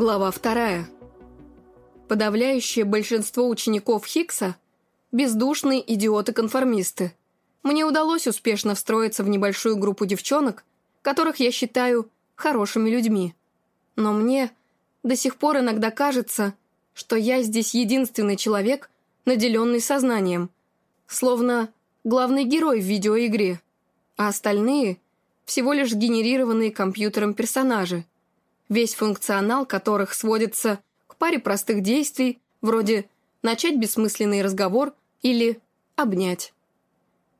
Глава вторая. Подавляющее большинство учеников Хиггса – бездушные идиоты-конформисты. Мне удалось успешно встроиться в небольшую группу девчонок, которых я считаю хорошими людьми. Но мне до сих пор иногда кажется, что я здесь единственный человек, наделенный сознанием, словно главный герой в видеоигре, а остальные – всего лишь генерированные компьютером персонажи, весь функционал которых сводится к паре простых действий, вроде начать бессмысленный разговор или обнять.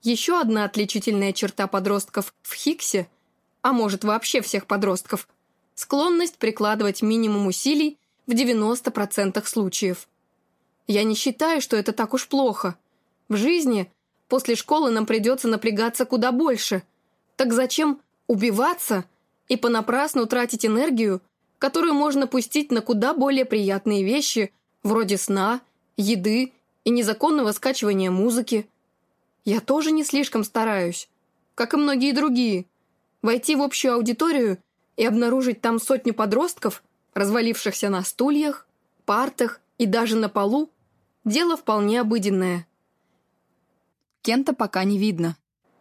Еще одна отличительная черта подростков в Хиксе, а может вообще всех подростков, склонность прикладывать минимум усилий в 90% случаев. Я не считаю, что это так уж плохо. В жизни после школы нам придется напрягаться куда больше. Так зачем убиваться и понапрасну тратить энергию, которую можно пустить на куда более приятные вещи, вроде сна, еды и незаконного скачивания музыки? Я тоже не слишком стараюсь, как и многие другие. Войти в общую аудиторию и обнаружить там сотню подростков, развалившихся на стульях, партах и даже на полу, дело вполне обыденное. Кента пока не видно.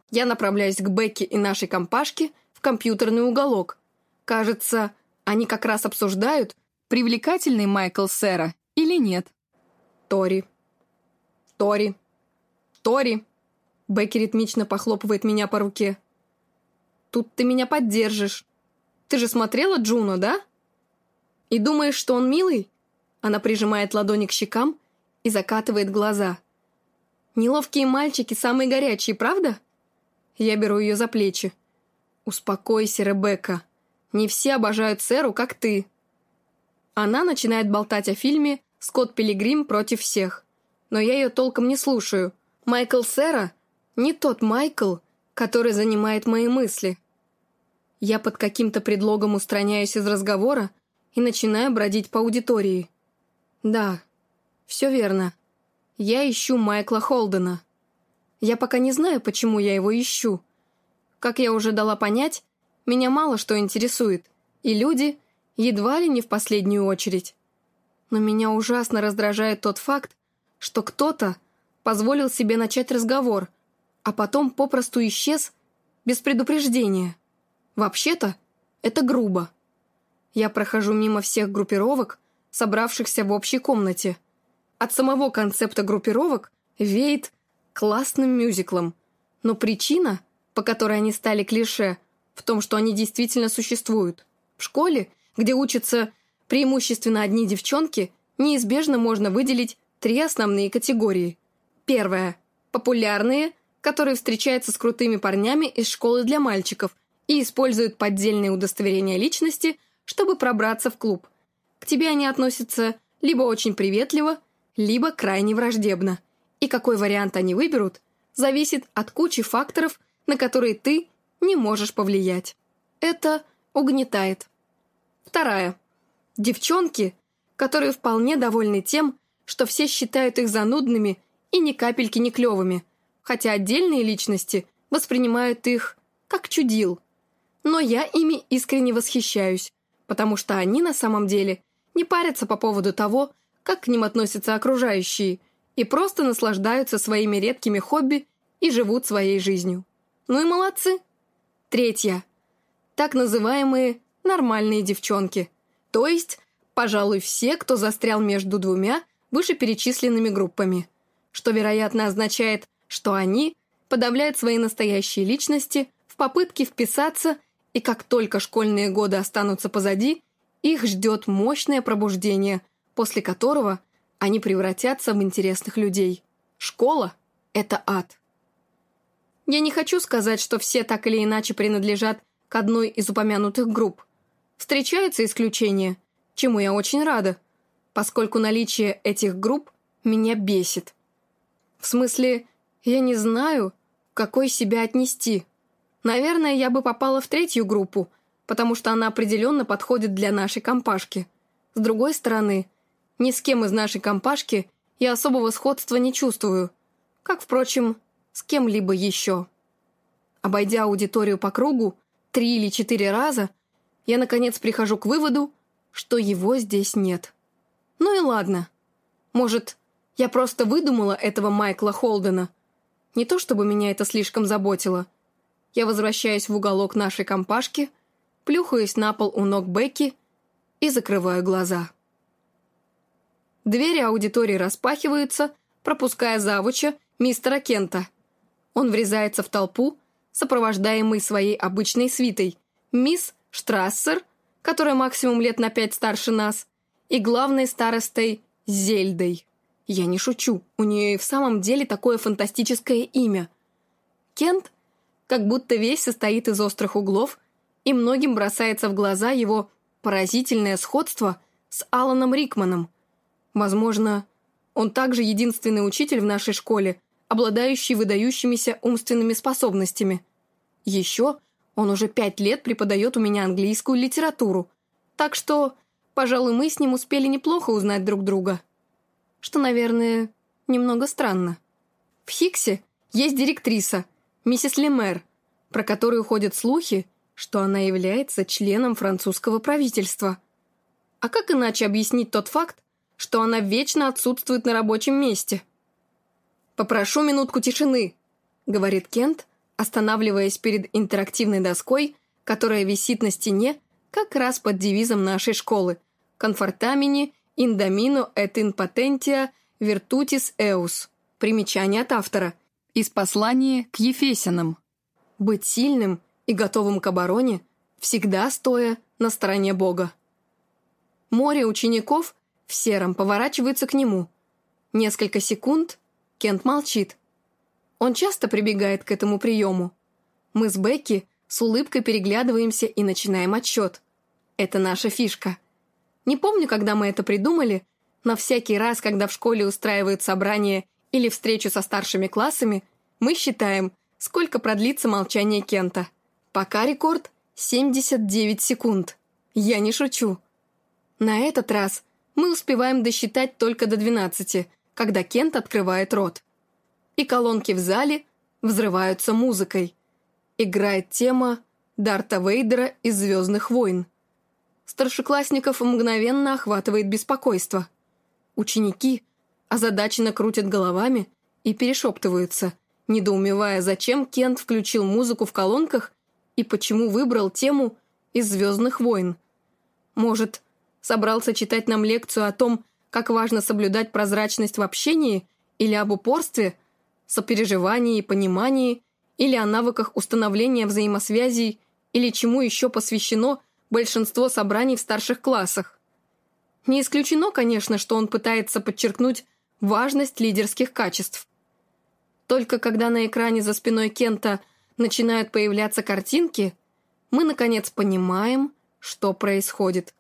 Я направляюсь к Бекке и нашей компашке в компьютерный уголок. Кажется, они как раз обсуждают, привлекательный Майкл Сэра или нет. Тори. Тори. Тори. Бекки ритмично похлопывает меня по руке. Тут ты меня поддержишь. Ты же смотрела Джуно, да? И думаешь, что он милый? Она прижимает ладони к щекам и закатывает глаза. Неловкие мальчики самые горячие, правда? Я беру ее за плечи. Успокойся, Ребекка. Не все обожают Сэру, как ты. Она начинает болтать о фильме «Скотт Пилигрим против всех». Но я ее толком не слушаю. Майкл Сэра не тот Майкл, который занимает мои мысли. Я под каким-то предлогом устраняюсь из разговора и начинаю бродить по аудитории. Да, все верно. Я ищу Майкла Холдена. Я пока не знаю, почему я его ищу. Как я уже дала понять, меня мало что интересует, и люди едва ли не в последнюю очередь. Но меня ужасно раздражает тот факт, что кто-то позволил себе начать разговор, а потом попросту исчез без предупреждения. Вообще-то, это грубо. Я прохожу мимо всех группировок, собравшихся в общей комнате. От самого концепта группировок веет классным мюзиклом. Но причина, по которой они стали клише, в том, что они действительно существуют. В школе, где учатся преимущественно одни девчонки, неизбежно можно выделить три основные категории. Первая – популярные, которые встречаются с крутыми парнями из школы для мальчиков и используют поддельные удостоверения личности – чтобы пробраться в клуб. К тебе они относятся либо очень приветливо, либо крайне враждебно. И какой вариант они выберут, зависит от кучи факторов, на которые ты не можешь повлиять. Это угнетает. Вторая. Девчонки, которые вполне довольны тем, что все считают их занудными и ни капельки не клевыми, хотя отдельные личности воспринимают их как чудил. Но я ими искренне восхищаюсь, потому что они на самом деле не парятся по поводу того, как к ним относятся окружающие, и просто наслаждаются своими редкими хобби и живут своей жизнью. Ну и молодцы. Третья. Так называемые нормальные девчонки. То есть, пожалуй, все, кто застрял между двумя вышеперечисленными группами. Что, вероятно, означает, что они подавляют свои настоящие личности в попытке вписаться и как только школьные годы останутся позади, их ждет мощное пробуждение, после которого они превратятся в интересных людей. Школа — это ад. Я не хочу сказать, что все так или иначе принадлежат к одной из упомянутых групп. Встречаются исключения, чему я очень рада, поскольку наличие этих групп меня бесит. В смысле, я не знаю, какой себя отнести. Наверное, я бы попала в третью группу, потому что она определенно подходит для нашей компашки. С другой стороны, ни с кем из нашей компашки я особого сходства не чувствую, как, впрочем, с кем-либо еще. Обойдя аудиторию по кругу три или четыре раза, я, наконец, прихожу к выводу, что его здесь нет. Ну и ладно. Может, я просто выдумала этого Майкла Холдена. Не то чтобы меня это слишком заботило. Я возвращаюсь в уголок нашей компашки, плюхаюсь на пол у ног Бекки и закрываю глаза. Двери аудитории распахиваются, пропуская завуча, мистера Кента. Он врезается в толпу, сопровождаемый своей обычной свитой, мисс Штрассер, которая максимум лет на пять старше нас, и главной старостой Зельдой. Я не шучу, у нее и в самом деле такое фантастическое имя. Кент как будто весь состоит из острых углов, и многим бросается в глаза его поразительное сходство с Аланом Рикманом. Возможно, он также единственный учитель в нашей школе, обладающий выдающимися умственными способностями. Еще он уже пять лет преподает у меня английскую литературу, так что, пожалуй, мы с ним успели неплохо узнать друг друга. Что, наверное, немного странно. В Хиксе есть директриса, миссис Лемер, про которую ходят слухи, что она является членом французского правительства. А как иначе объяснить тот факт, что она вечно отсутствует на рабочем месте. «Попрошу минутку тишины», — говорит Кент, останавливаясь перед интерактивной доской, которая висит на стене как раз под девизом нашей школы «Конфортамини индомино et in potentia virtutis eus» примечание от автора, из послания к Ефесянам. Быть сильным и готовым к обороне, всегда стоя на стороне Бога. Море учеников в сером поворачивается к нему. Несколько секунд Кент молчит. Он часто прибегает к этому приему. Мы с Бекки с улыбкой переглядываемся и начинаем отсчет. Это наша фишка. Не помню, когда мы это придумали, но всякий раз, когда в школе устраивают собрание или встречу со старшими классами, мы считаем, сколько продлится молчание Кента. Пока рекорд 79 секунд. Я не шучу. На этот раз мы успеваем досчитать только до 12, когда Кент открывает рот. И колонки в зале взрываются музыкой. Играет тема Дарта Вейдера из «Звездных войн». Старшеклассников мгновенно охватывает беспокойство. Ученики озадаченно крутят головами и перешептываются, недоумевая, зачем Кент включил музыку в колонках и почему выбрал тему из «Звездных войн». Может, Собрался читать нам лекцию о том, как важно соблюдать прозрачность в общении или об упорстве, сопереживании и понимании, или о навыках установления взаимосвязей, или чему еще посвящено большинство собраний в старших классах. Не исключено, конечно, что он пытается подчеркнуть важность лидерских качеств. Только когда на экране за спиной Кента начинают появляться картинки, мы, наконец, понимаем, что происходит.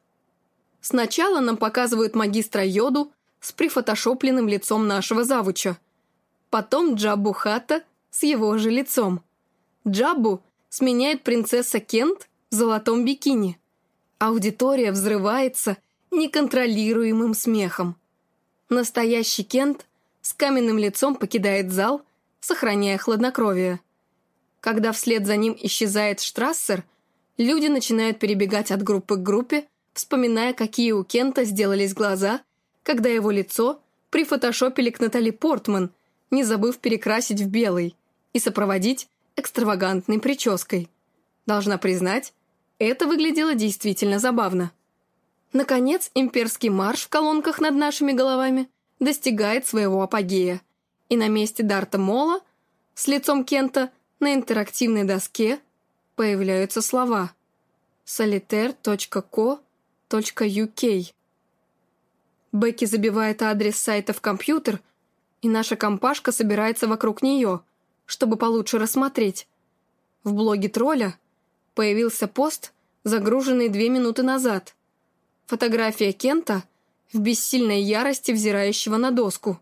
Сначала нам показывают магистра Йоду с прифотошопленным лицом нашего завуча. Потом Джаббу Хата с его же лицом. Джаббу сменяет принцесса Кент в золотом бикини. Аудитория взрывается неконтролируемым смехом. Настоящий Кент с каменным лицом покидает зал, сохраняя хладнокровие. Когда вслед за ним исчезает Штрассер, люди начинают перебегать от группы к группе, вспоминая, какие у Кента сделались глаза, когда его лицо прифотошопили к Натали Портман, не забыв перекрасить в белый и сопроводить экстравагантной прической. Должна признать, это выглядело действительно забавно. Наконец, имперский марш в колонках над нашими головами достигает своего апогея, и на месте Дарта Мола с лицом Кента на интерактивной доске появляются слова solitaire.co .uk. Бекки забивает адрес сайта в компьютер, и наша компашка собирается вокруг нее, чтобы получше рассмотреть. В блоге тролля появился пост, загруженный две минуты назад. Фотография Кента в бессильной ярости, взирающего на доску.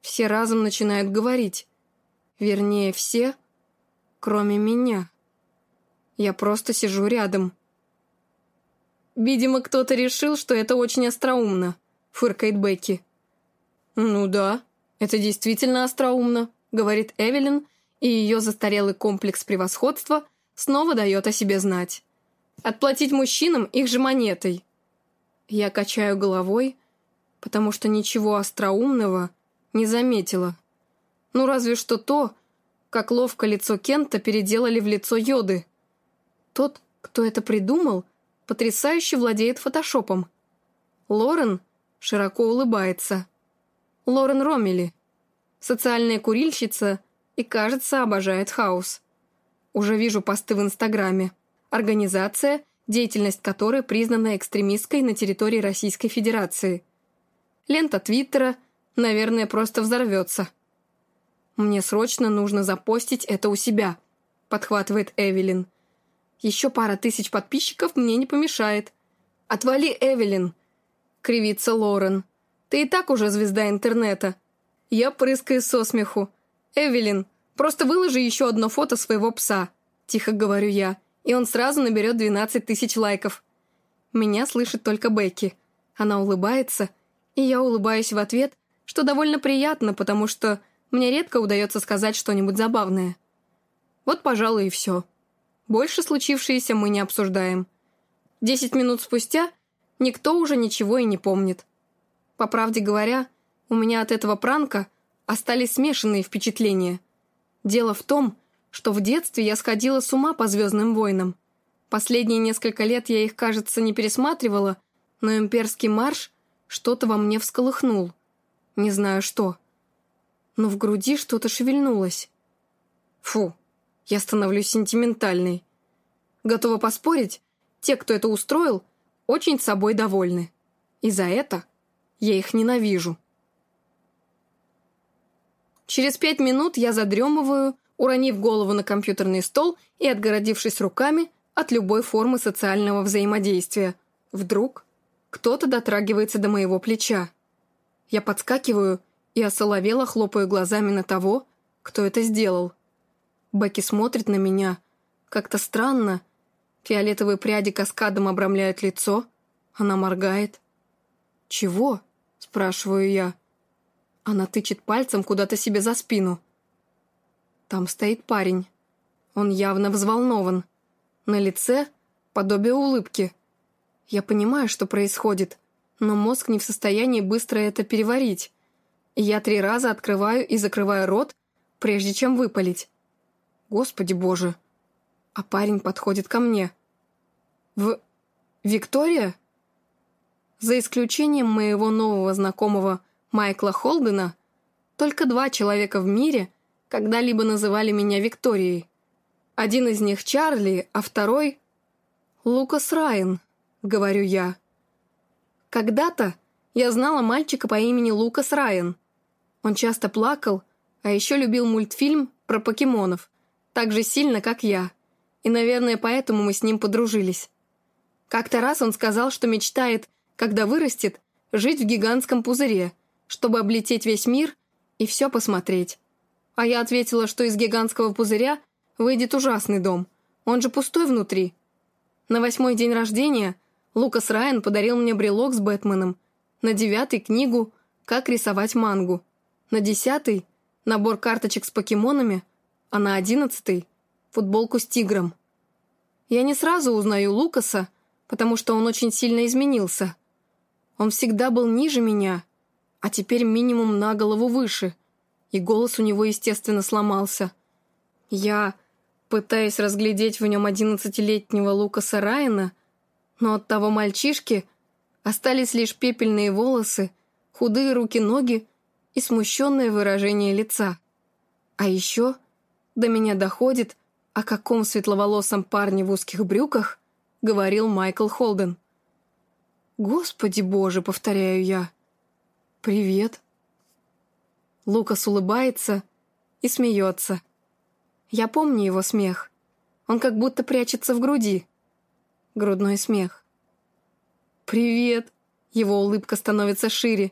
Все разом начинают говорить. Вернее, все, кроме меня. Я просто сижу рядом. «Видимо, кто-то решил, что это очень остроумно», — фыркает Бекки. «Ну да, это действительно остроумно», — говорит Эвелин, и ее застарелый комплекс превосходства снова дает о себе знать. «Отплатить мужчинам их же монетой». Я качаю головой, потому что ничего остроумного не заметила. Ну, разве что то, как ловко лицо Кента переделали в лицо Йоды. Тот, кто это придумал, потрясающе владеет фотошопом. Лорен широко улыбается. Лорен Ромели. Социальная курильщица и, кажется, обожает хаос. Уже вижу посты в Инстаграме. Организация, деятельность которой признана экстремистской на территории Российской Федерации. Лента Твиттера, наверное, просто взорвется. «Мне срочно нужно запостить это у себя», — подхватывает Эвелин. «Еще пара тысяч подписчиков мне не помешает». «Отвали, Эвелин!» — кривится Лорен. «Ты и так уже звезда интернета». Я прыскаю со смеху. «Эвелин, просто выложи еще одно фото своего пса», — тихо говорю я, и он сразу наберет 12 тысяч лайков. Меня слышит только Бекки. Она улыбается, и я улыбаюсь в ответ, что довольно приятно, потому что мне редко удается сказать что-нибудь забавное. Вот, пожалуй, и все. Больше случившееся мы не обсуждаем. Десять минут спустя никто уже ничего и не помнит. По правде говоря, у меня от этого пранка остались смешанные впечатления. Дело в том, что в детстве я сходила с ума по «Звездным войнам». Последние несколько лет я их, кажется, не пересматривала, но имперский марш что-то во мне всколыхнул. Не знаю что но в груди что-то шевельнулось. Фу, я становлюсь сентиментальной. Готова поспорить, те, кто это устроил, очень собой довольны. И за это я их ненавижу. Через пять минут я задремываю, уронив голову на компьютерный стол и отгородившись руками от любой формы социального взаимодействия. Вдруг кто-то дотрагивается до моего плеча. Я подскакиваю и осоловела хлопаю глазами на того, кто это сделал. Бекки смотрит на меня. Как-то странно. Фиолетовые пряди каскадом обрамляют лицо. Она моргает. «Чего?» – спрашиваю я. Она тычет пальцем куда-то себе за спину. Там стоит парень. Он явно взволнован. На лице подобие улыбки. Я понимаю, что происходит, но мозг не в состоянии быстро это переварить. Я три раза открываю и закрываю рот, прежде чем выпалить. Господи боже. А парень подходит ко мне. В... Виктория? За исключением моего нового знакомого Майкла Холдена, только два человека в мире когда-либо называли меня Викторией. Один из них Чарли, а второй — Лукас Райан, говорю я. Когда-то я знала мальчика по имени Лукас Райан. Он часто плакал, а еще любил мультфильм про покемонов, так же сильно, как я. И, наверное, поэтому мы с ним подружились. Как-то раз он сказал, что мечтает, когда вырастет, жить в гигантском пузыре, чтобы облететь весь мир и все посмотреть. А я ответила, что из гигантского пузыря выйдет ужасный дом. Он же пустой внутри. На восьмой день рождения Лукас Райан подарил мне брелок с Бэтменом – на девятый книгу «Как рисовать мангу», на десятый набор карточек с покемонами, а на одиннадцатый футболку с тигром. Я не сразу узнаю Лукаса, потому что он очень сильно изменился. Он всегда был ниже меня, а теперь минимум на голову выше, и голос у него, естественно, сломался. Я пытаюсь разглядеть в нем одиннадцатилетнего Лукаса Райана, но от того мальчишки – Остались лишь пепельные волосы, худые руки-ноги и смущенное выражение лица. А еще до меня доходит, о каком светловолосом парне в узких брюках говорил Майкл Холден. «Господи боже!» — повторяю я. «Привет!» Лукас улыбается и смеется. Я помню его смех. Он как будто прячется в груди. Грудной смех. «Привет!» Его улыбка становится шире.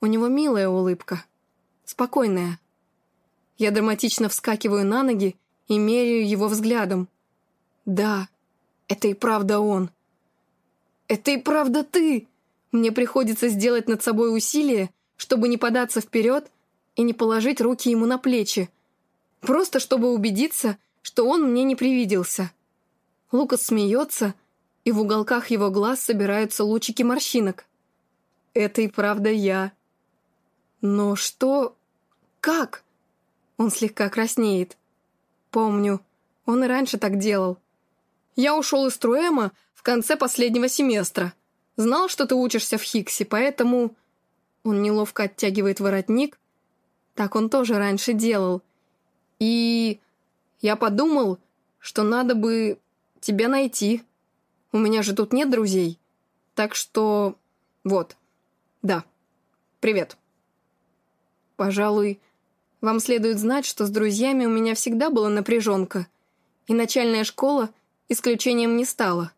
У него милая улыбка. Спокойная. Я драматично вскакиваю на ноги и меряю его взглядом. «Да, это и правда он. Это и правда ты!» Мне приходится сделать над собой усилие, чтобы не податься вперед и не положить руки ему на плечи. Просто чтобы убедиться, что он мне не привиделся. Лукас смеется, и в уголках его глаз собираются лучики морщинок. Это и правда я. Но что... Как? Он слегка краснеет. Помню, он и раньше так делал. Я ушел из Труэма в конце последнего семестра. Знал, что ты учишься в Хиксе, поэтому... Он неловко оттягивает воротник. Так он тоже раньше делал. И... Я подумал, что надо бы тебя найти. У меня же тут нет друзей. Так что... Вот. Да. Привет. Пожалуй, вам следует знать, что с друзьями у меня всегда была напряженка, и начальная школа исключением не стала.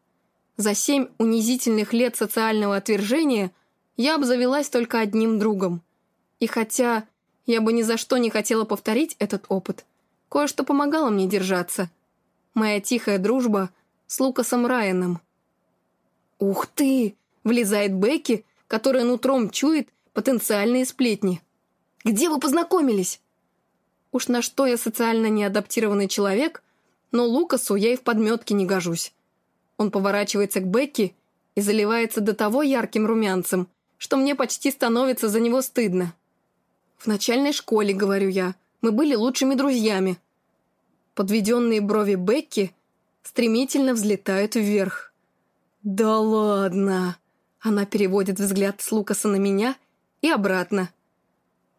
За семь унизительных лет социального отвержения я обзавелась только одним другом. И хотя я бы ни за что не хотела повторить этот опыт, кое-что помогало мне держаться. Моя тихая дружба с Лукасом Райаном. «Ух ты!» — влезает Бекки, которая нутром чует потенциальные сплетни. «Где вы познакомились?» Уж на что я социально неадаптированный человек, но Лукасу я и в подметке не гожусь. Он поворачивается к Бекки и заливается до того ярким румянцем, что мне почти становится за него стыдно. «В начальной школе, — говорю я, — мы были лучшими друзьями». Подведенные брови Бекки стремительно взлетают вверх. «Да ладно!» Она переводит взгляд с Лукаса на меня и обратно.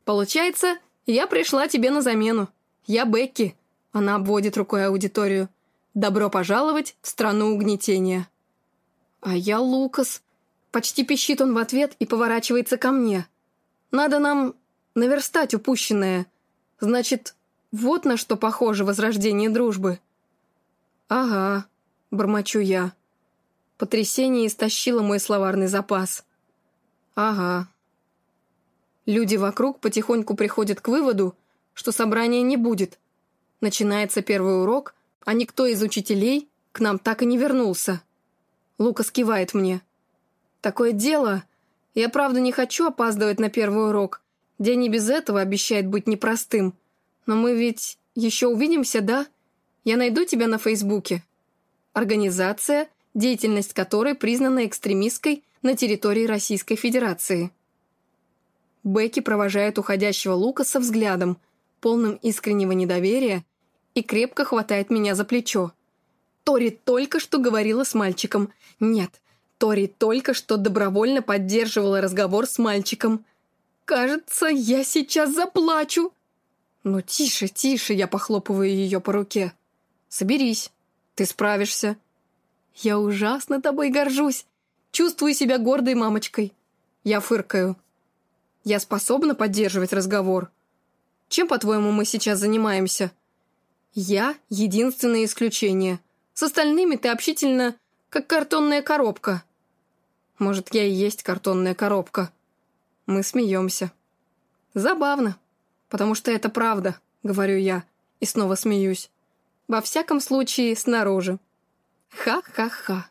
«Получается, «Я пришла тебе на замену. Я Бекки». Она обводит рукой аудиторию. «Добро пожаловать в страну угнетения». «А я Лукас». Почти пищит он в ответ и поворачивается ко мне. «Надо нам наверстать упущенное. Значит, вот на что похоже возрождение дружбы». «Ага», — бормочу я. Потрясение истощило мой словарный запас. «Ага». Люди вокруг потихоньку приходят к выводу, что собрания не будет. Начинается первый урок, а никто из учителей к нам так и не вернулся. Лука скивает мне. «Такое дело. Я правда не хочу опаздывать на первый урок. День и без этого обещает быть непростым. Но мы ведь еще увидимся, да? Я найду тебя на Фейсбуке». Организация, деятельность которой признана экстремистской на территории Российской Федерации. Бекки провожает уходящего Лукаса взглядом, полным искреннего недоверия, и крепко хватает меня за плечо. Тори только что говорила с мальчиком. Нет, Тори только что добровольно поддерживала разговор с мальчиком. «Кажется, я сейчас заплачу!» «Ну, тише, тише!» — я похлопываю ее по руке. «Соберись, ты справишься». «Я ужасно тобой горжусь. Чувствую себя гордой мамочкой». Я фыркаю. Я способна поддерживать разговор. Чем, по-твоему, мы сейчас занимаемся? Я — единственное исключение. С остальными ты общительно, как картонная коробка. Может, я и есть картонная коробка. Мы смеемся. Забавно, потому что это правда, говорю я, и снова смеюсь. Во всяком случае, снаружи. Ха-ха-ха.